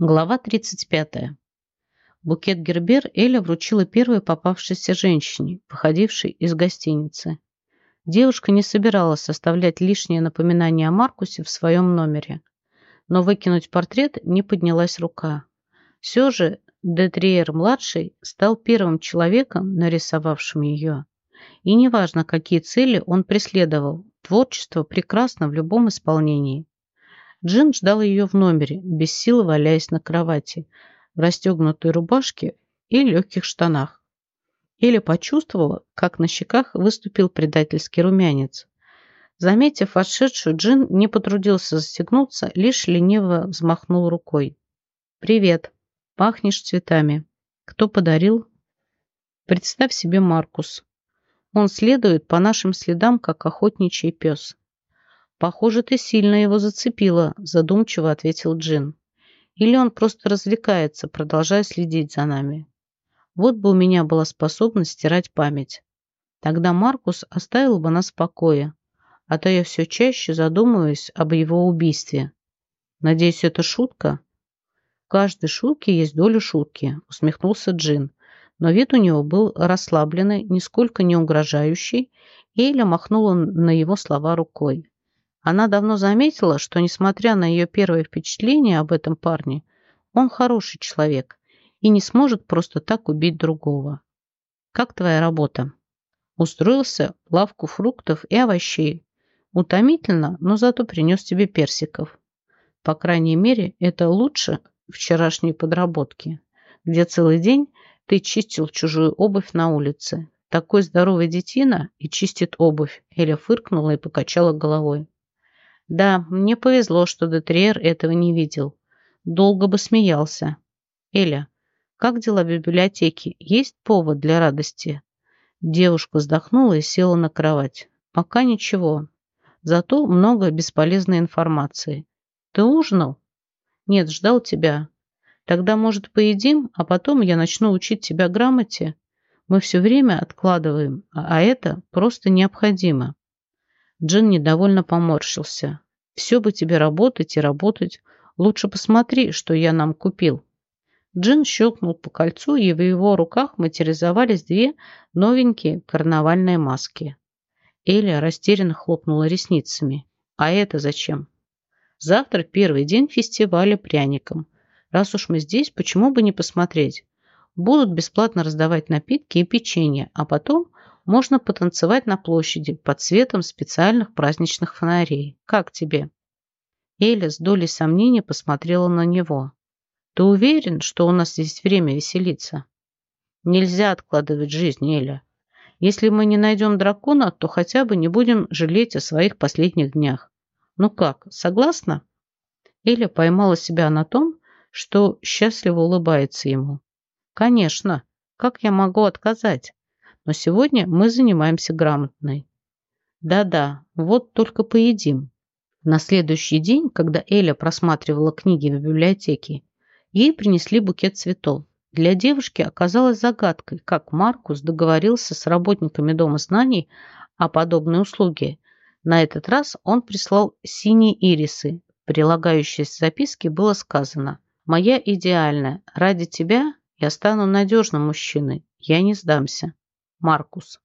Глава 35. Букет Гербер Эля вручила первой попавшейся женщине, выходившей из гостиницы. Девушка не собиралась составлять лишнее напоминание о Маркусе в своем номере, но выкинуть портрет не поднялась рука. Все же Детриер-младший стал первым человеком, нарисовавшим ее. И неважно, какие цели он преследовал, творчество прекрасно в любом исполнении. Джин ждал ее в номере, без сил валяясь на кровати, в расстегнутой рубашке и легких штанах. Эля почувствовала, как на щеках выступил предательский румянец. Заметив вошедшую, Джин не потрудился застегнуться, лишь лениво взмахнул рукой. «Привет. Пахнешь цветами. Кто подарил?» «Представь себе Маркус. Он следует по нашим следам, как охотничий пес. «Похоже, ты сильно его зацепила», – задумчиво ответил Джин. «Или он просто развлекается, продолжая следить за нами. Вот бы у меня была способность стирать память. Тогда Маркус оставил бы нас в покое, а то я все чаще задумываюсь об его убийстве. Надеюсь, это шутка?» «В каждой шутке есть доля шутки», – усмехнулся Джин. Но вид у него был расслабленный, нисколько не угрожающий, и Эля махнула на его слова рукой. Она давно заметила, что, несмотря на ее первое впечатление об этом парне, он хороший человек и не сможет просто так убить другого. «Как твоя работа?» Устроился лавку фруктов и овощей. Утомительно, но зато принес тебе персиков. По крайней мере, это лучше вчерашней подработки, где целый день ты чистил чужую обувь на улице. Такой здоровый детина и чистит обувь. Эля фыркнула и покачала головой. Да, мне повезло, что Детриер этого не видел. Долго бы смеялся. Эля, как дела в библиотеке? Есть повод для радости? Девушка вздохнула и села на кровать. Пока ничего. Зато много бесполезной информации. Ты ужинал? Нет, ждал тебя. Тогда, может, поедим, а потом я начну учить тебя грамоте? Мы все время откладываем, а это просто необходимо. Джин недовольно поморщился. «Все бы тебе работать и работать. Лучше посмотри, что я нам купил». Джин щелкнул по кольцу, и в его руках материализовались две новенькие карнавальные маски. Эля растерянно хлопнула ресницами. «А это зачем?» «Завтра первый день фестиваля пряником. Раз уж мы здесь, почему бы не посмотреть? Будут бесплатно раздавать напитки и печенье, а потом можно потанцевать на площади под светом специальных праздничных фонарей. Как тебе?» Эля с долей сомнения посмотрела на него. «Ты уверен, что у нас есть время веселиться?» «Нельзя откладывать жизнь, Эля. Если мы не найдем дракона, то хотя бы не будем жалеть о своих последних днях. Ну как, согласна?» Эля поймала себя на том, что счастливо улыбается ему. «Конечно. Как я могу отказать? Но сегодня мы занимаемся грамотной. Да-да, вот только поедим. На следующий день, когда Эля просматривала книги в библиотеке, ей принесли букет цветов. Для девушки оказалось загадкой, как Маркус договорился с работниками Дома знаний о подобной услуге. На этот раз он прислал синие ирисы. В прилагающейся записке было сказано «Моя идеальная, ради тебя я стану надежным мужчиной, я не сдамся». Маркус.